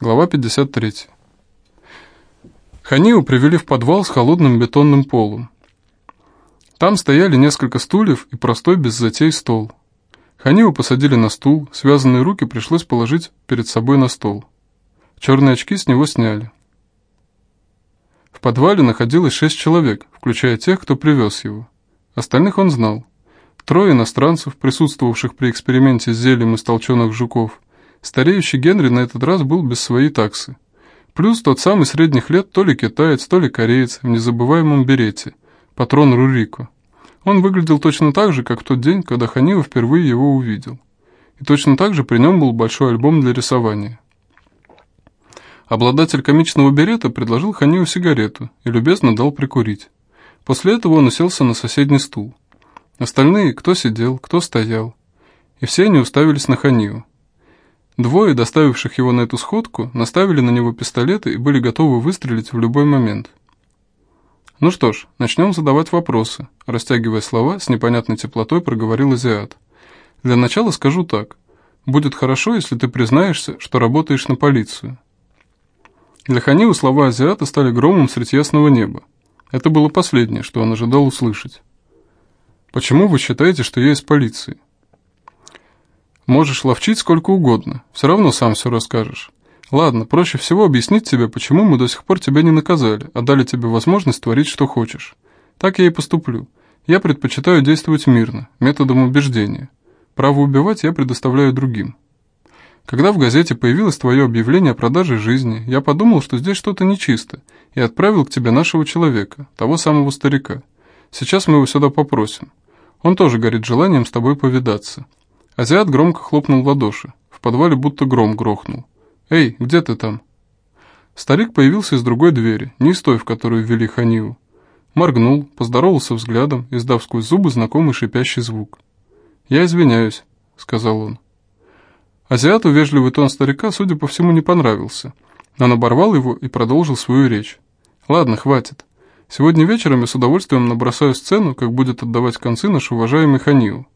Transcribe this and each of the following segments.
Глава 53. Ханиу привели в подвал с холодным бетонным полом. Там стояли несколько стульев и простой без затей стол. Ханиу посадили на стул, связанные руки пришлось положить перед собой на стол. Черные очки с него сняли. В подвале находилось шесть человек, включая тех, кто привез его. Остальных он знал. Трое иностранцев, присутствовавших при эксперименте с зельем из толченых жуков – Стареющий Генри на этот раз был без своей таксы. Плюс тот самый средних лет то ли китаец, то ли кореец в незабываемом берете, патрон Рурико. Он выглядел точно так же, как в тот день, когда Ханива впервые его увидел. И точно так же при нем был большой альбом для рисования. Обладатель комичного берета предложил Ханиву сигарету и любезно дал прикурить. После этого он уселся на соседний стул. Остальные, кто сидел, кто стоял. И все они уставились на Ханиву. Двое, доставивших его на эту сходку, наставили на него пистолеты и были готовы выстрелить в любой момент. «Ну что ж, начнем задавать вопросы», растягивая слова, с непонятной теплотой проговорил азиат. «Для начала скажу так. Будет хорошо, если ты признаешься, что работаешь на полицию». Для Ханиу слова азиата стали громом средь ясного неба. Это было последнее, что он ожидал услышать. «Почему вы считаете, что я из полиции?» Можешь ловчить сколько угодно, все равно сам все расскажешь. Ладно, проще всего объяснить тебе, почему мы до сих пор тебя не наказали, а дали тебе возможность творить, что хочешь. Так я и поступлю. Я предпочитаю действовать мирно, методом убеждения. Право убивать я предоставляю другим. Когда в газете появилось твое объявление о продаже жизни, я подумал, что здесь что-то нечисто, и отправил к тебе нашего человека, того самого старика. Сейчас мы его сюда попросим. Он тоже горит желанием с тобой повидаться. Азиат громко хлопнул в ладоши. В подвале будто гром грохнул. «Эй, где ты там?» Старик появился из другой двери, не из той, в которую ввели Ханиву. Моргнул, поздоровался взглядом, издав сквозь зубы знакомый шипящий звук. «Я извиняюсь», — сказал он. Азиату вежливый тон старика, судя по всему, не понравился. Он оборвал его и продолжил свою речь. «Ладно, хватит. Сегодня вечером я с удовольствием набросаю сцену, как будет отдавать концы наш уважаемый Ханиву.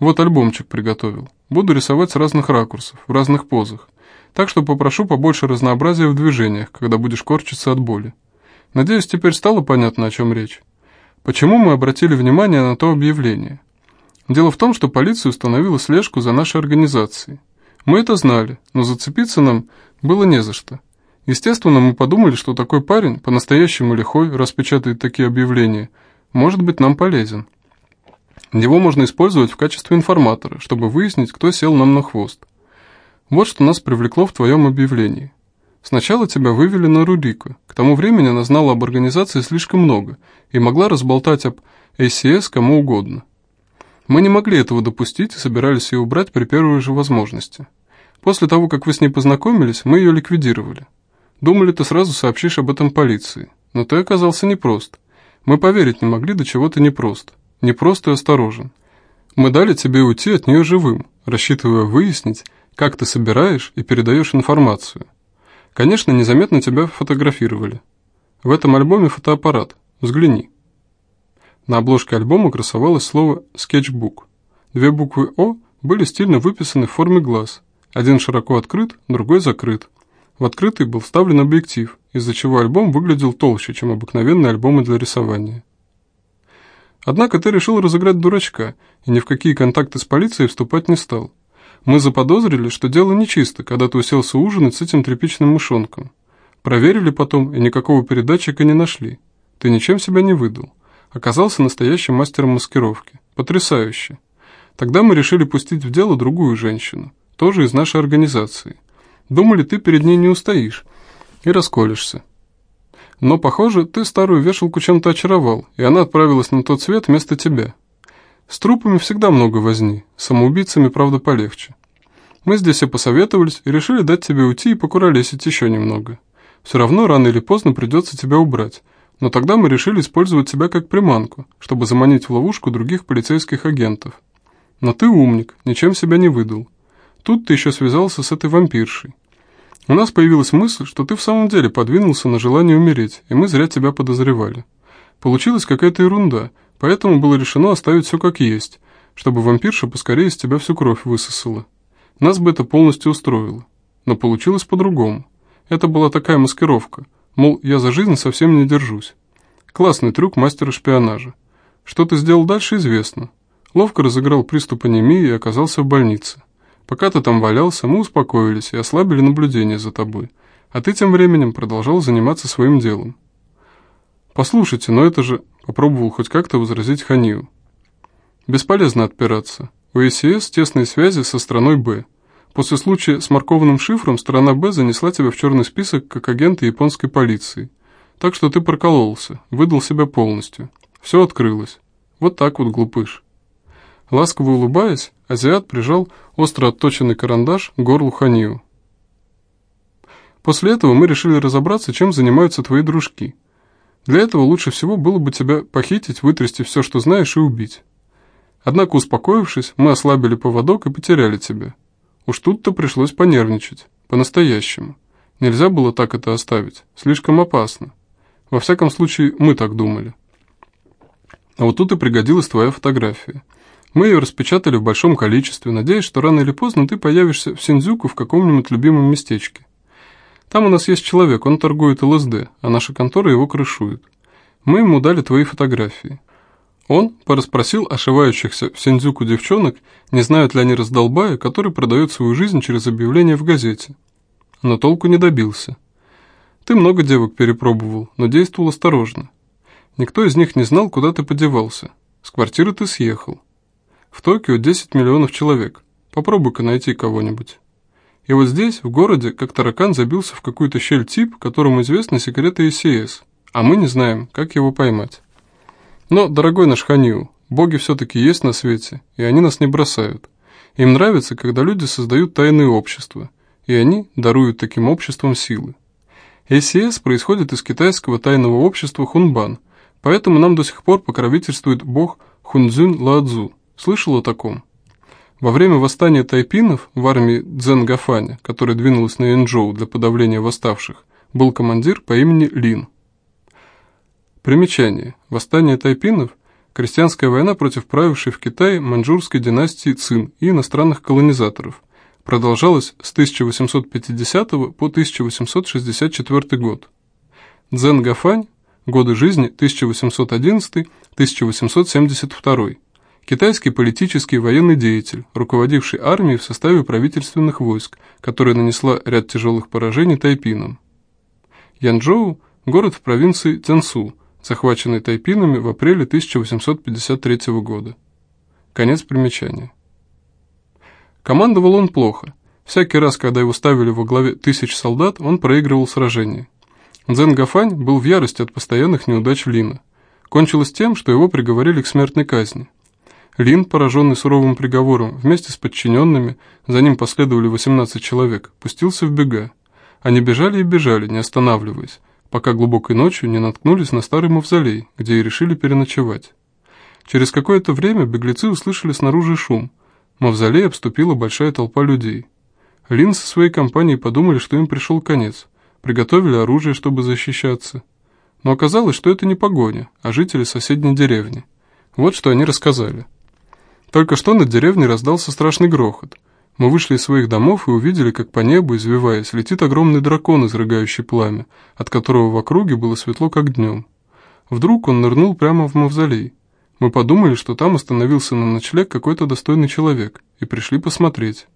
Вот альбомчик приготовил. Буду рисовать с разных ракурсов, в разных позах. Так что попрошу побольше разнообразия в движениях, когда будешь корчиться от боли. Надеюсь, теперь стало понятно, о чем речь. Почему мы обратили внимание на то объявление? Дело в том, что полиция установила слежку за нашей организацией. Мы это знали, но зацепиться нам было не за что. Естественно, мы подумали, что такой парень, по-настоящему лихой, распечатает такие объявления, может быть нам полезен. Его можно использовать в качестве информатора, чтобы выяснить, кто сел нам на хвост. Вот что нас привлекло в твоем объявлении. Сначала тебя вывели на Рурику. К тому времени она знала об организации слишком много и могла разболтать об ACS кому угодно. Мы не могли этого допустить и собирались ее убрать при первой же возможности. После того, как вы с ней познакомились, мы ее ликвидировали. Думали, ты сразу сообщишь об этом полиции. Но ты оказался непрост. Мы поверить не могли, до чего ты непрост не просто осторожен. Мы дали тебе уйти от нее живым, рассчитывая выяснить, как ты собираешь и передаешь информацию. Конечно, незаметно тебя фотографировали. В этом альбоме фотоаппарат. Взгляни. На обложке альбома красовалось слово «скетчбук». Две буквы «О» были стильно выписаны в форме глаз. Один широко открыт, другой закрыт. В открытый был вставлен объектив, из-за чего альбом выглядел толще, чем обыкновенные альбомы для рисования. Однако ты решил разыграть дурачка и ни в какие контакты с полицией вступать не стал. Мы заподозрили, что дело нечисто, когда ты уселся ужинать с этим тряпичным мышонком. Проверили потом и никакого передатчика не нашли. Ты ничем себя не выдал. Оказался настоящим мастером маскировки. Потрясающе. Тогда мы решили пустить в дело другую женщину, тоже из нашей организации. Думали, ты перед ней не устоишь и расколешься. Но, похоже, ты старую вешалку чем-то очаровал, и она отправилась на тот свет вместо тебя. С трупами всегда много возни, самоубийцами, правда, полегче. Мы здесь и посоветовались, и решили дать тебе уйти и покуролесить еще немного. Все равно рано или поздно придется тебя убрать, но тогда мы решили использовать тебя как приманку, чтобы заманить в ловушку других полицейских агентов. Но ты умник, ничем себя не выдал. Тут ты еще связался с этой вампиршей. У нас появилась мысль, что ты в самом деле подвинулся на желание умереть, и мы зря тебя подозревали. Получилась какая-то ерунда, поэтому было решено оставить все как есть, чтобы вампирша поскорее из тебя всю кровь высосала. Нас бы это полностью устроило. Но получилось по-другому. Это была такая маскировка, мол, я за жизнь совсем не держусь. Классный трюк мастера шпионажа. Что ты сделал дальше, известно. Ловко разыграл приступ анемии и оказался в больнице. Пока ты там валялся, мы успокоились и ослабили наблюдение за тобой, а ты тем временем продолжал заниматься своим делом. Послушайте, но это же... Попробовал хоть как-то возразить Ханию. Бесполезно отпираться. У ИСС тесные связи со страной Б. После случая с маркованным шифром страна Б занесла тебя в черный список как агента японской полиции. Так что ты прокололся, выдал себя полностью. Все открылось. Вот так вот, глупыш. Ласково улыбаясь, азиат прижал остро отточенный карандаш к горлу Ханию. После этого мы решили разобраться, чем занимаются твои дружки. Для этого лучше всего было бы тебя похитить, вытрясти все, что знаешь, и убить. Однако, успокоившись, мы ослабили поводок и потеряли тебя. Уж тут-то пришлось понервничать, по-настоящему. Нельзя было так это оставить, слишком опасно. Во всяком случае, мы так думали. А вот тут и пригодилась твоя фотография. Мы ее распечатали в большом количестве, надеясь, что рано или поздно ты появишься в Синдзюку в каком-нибудь любимом местечке. Там у нас есть человек, он торгует ЛСД, а наша контора его крышует. Мы ему дали твои фотографии. Он порасспросил ошивающихся в Синдзюку девчонок, не знают ли они раздолбая, который продает свою жизнь через объявление в газете. Но толку не добился. Ты много девок перепробовал, но действовал осторожно. Никто из них не знал, куда ты подевался. С квартиры ты съехал. В Токио 10 миллионов человек. Попробуй-ка найти кого-нибудь. И вот здесь, в городе, как таракан забился в какую-то щель тип, которому известны секреты ИСС, а мы не знаем, как его поймать. Но, дорогой наш Ханиу, боги все-таки есть на свете, и они нас не бросают. Им нравится, когда люди создают тайные общества, и они даруют таким обществам силы. ИСС происходит из китайского тайного общества Хунбан, поэтому нам до сих пор покровительствует бог Хунцзюн Ладзу. Слышал о таком? Во время восстания тайпинов в армии Цзэнгафаня, которая двинулась на Янчжоу для подавления восставших, был командир по имени Лин. Примечание. Восстание тайпинов – крестьянская война против правившей в Китае маньчжурской династии Цин и иностранных колонизаторов. Продолжалась с 1850 по 1864 год. Цзэнгафань – годы жизни 1811-1872 Китайский политический и военный деятель, руководивший армией в составе правительственных войск, которая нанесла ряд тяжелых поражений тайпинам. Янчжоу – город в провинции Цзэнсу, захваченный тайпинами в апреле 1853 года. Конец примечания. Командовал он плохо. Всякий раз, когда его ставили во главе тысяч солдат, он проигрывал сражение. Цзэн Гафань был в ярости от постоянных неудач Лина. Кончилось тем, что его приговорили к смертной казни. Лин, пораженный суровым приговором, вместе с подчиненными, за ним последовали 18 человек, пустился в бега. Они бежали и бежали, не останавливаясь, пока глубокой ночью не наткнулись на старый мавзолей, где и решили переночевать. Через какое-то время беглецы услышали снаружи шум. Мавзолей обступила большая толпа людей. Лин со своей компанией подумали, что им пришел конец, приготовили оружие, чтобы защищаться. Но оказалось, что это не погоня, а жители соседней деревни. Вот что они рассказали. Только что над деревней раздался страшный грохот. Мы вышли из своих домов и увидели, как по небу, извиваясь, летит огромный дракон, изрыгающий пламя, от которого в округе было светло, как днем. Вдруг он нырнул прямо в мавзолей. Мы подумали, что там остановился на ночлег какой-то достойный человек, и пришли посмотреть.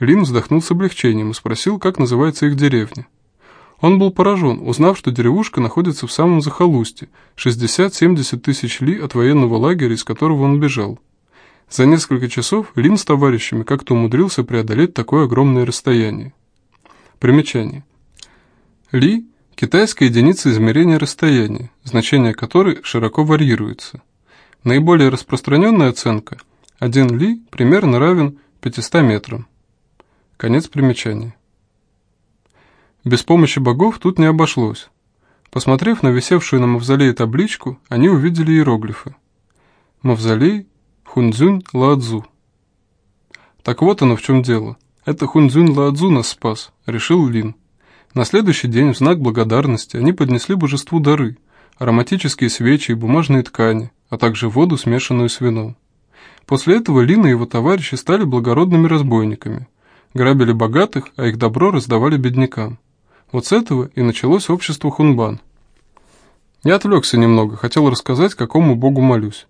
Лин вздохнул с облегчением и спросил, как называется их деревня. Он был поражен, узнав, что деревушка находится в самом захолустье, 60-70 тысяч ли от военного лагеря, из которого он бежал. За несколько часов Лин с товарищами как-то умудрился преодолеть такое огромное расстояние. Примечание. Ли – китайская единица измерения расстояния, значение которой широко варьируется. Наиболее распространенная оценка – 1 ли примерно равен 500 метрам. Конец примечания. Без помощи богов тут не обошлось. Посмотрев на висевшую на мавзолее табличку, они увидели иероглифы. Мавзолей Хунцзюнь Ладзу. Так вот оно в чем дело. Это Хунцзюнь Ладзу нас спас, решил Лин. На следующий день в знак благодарности они поднесли божеству дары, ароматические свечи и бумажные ткани, а также воду, смешанную с вином. После этого Лин и его товарищи стали благородными разбойниками – грабили богатых, а их добро раздавали беднякам. Вот с этого и началось общество Хунбан. Я отвлекся немного, хотел рассказать, какому богу молюсь.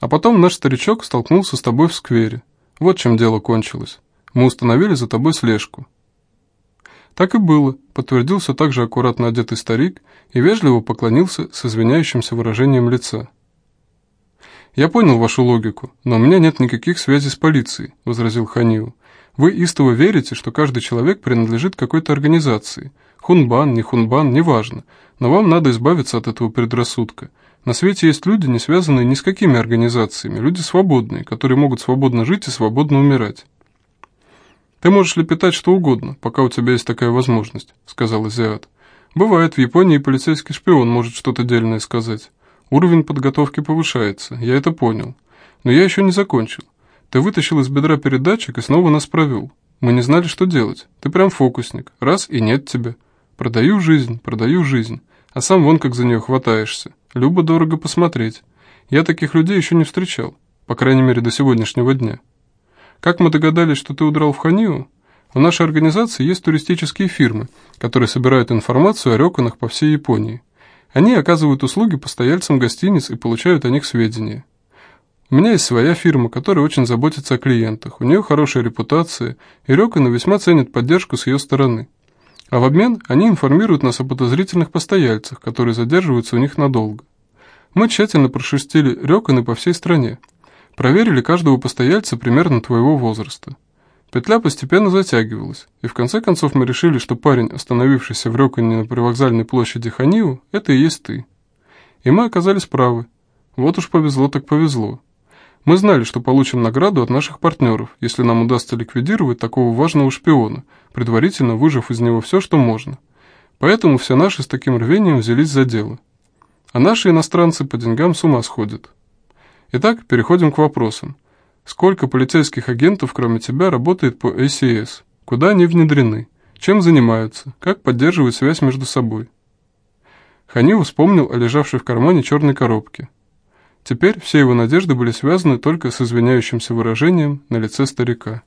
А потом наш старичок столкнулся с тобой в сквере. Вот чем дело кончилось. Мы установили за тобой слежку. Так и было, подтвердился также аккуратно одетый старик и вежливо поклонился с извиняющимся выражением лица. «Я понял вашу логику, но у меня нет никаких связей с полицией», — возразил Ханиу. «Вы истово верите, что каждый человек принадлежит какой-то организации. Хунбан, не хунбан, неважно. Но вам надо избавиться от этого предрассудка. На свете есть люди, не связанные ни с какими организациями, люди свободные, которые могут свободно жить и свободно умирать. «Ты можешь лепетать что угодно, пока у тебя есть такая возможность», — сказал Азиат. «Бывает, в Японии полицейский шпион может что-то дельное сказать. Уровень подготовки повышается, я это понял. Но я еще не закончил. Ты вытащил из бедра передатчик и снова нас провел. Мы не знали, что делать. Ты прям фокусник. Раз и нет тебя. Продаю жизнь, продаю жизнь. А сам вон как за нее хватаешься. Любо дорого посмотреть. Я таких людей еще не встречал, по крайней мере до сегодняшнего дня. Как мы догадались, что ты удрал в Ханию? В нашей организации есть туристические фирмы, которые собирают информацию о рёканах по всей Японии. Они оказывают услуги постояльцам гостиниц и получают о них сведения. У меня есть своя фирма, которая очень заботится о клиентах. У нее хорошая репутация, и рёканы весьма ценят поддержку с ее стороны. А в обмен они информируют нас о подозрительных постояльцах, которые задерживаются у них надолго. Мы тщательно прошерстили рёканы по всей стране. Проверили каждого постояльца примерно твоего возраста. Петля постепенно затягивалась, и в конце концов мы решили, что парень, остановившийся в Рёкане на привокзальной площади Ханиу, это и есть ты. И мы оказались правы. Вот уж повезло так повезло. Мы знали, что получим награду от наших партнеров, если нам удастся ликвидировать такого важного шпиона, предварительно выжив из него все, что можно. Поэтому все наши с таким рвением взялись за дело. А наши иностранцы по деньгам с ума сходят. Итак, переходим к вопросам. Сколько полицейских агентов, кроме тебя, работает по ACS? Куда они внедрены? Чем занимаются? Как поддерживают связь между собой? Ханил вспомнил о лежавшей в кармане черной коробке. Теперь все его надежды были связаны только с извиняющимся выражением на лице старика.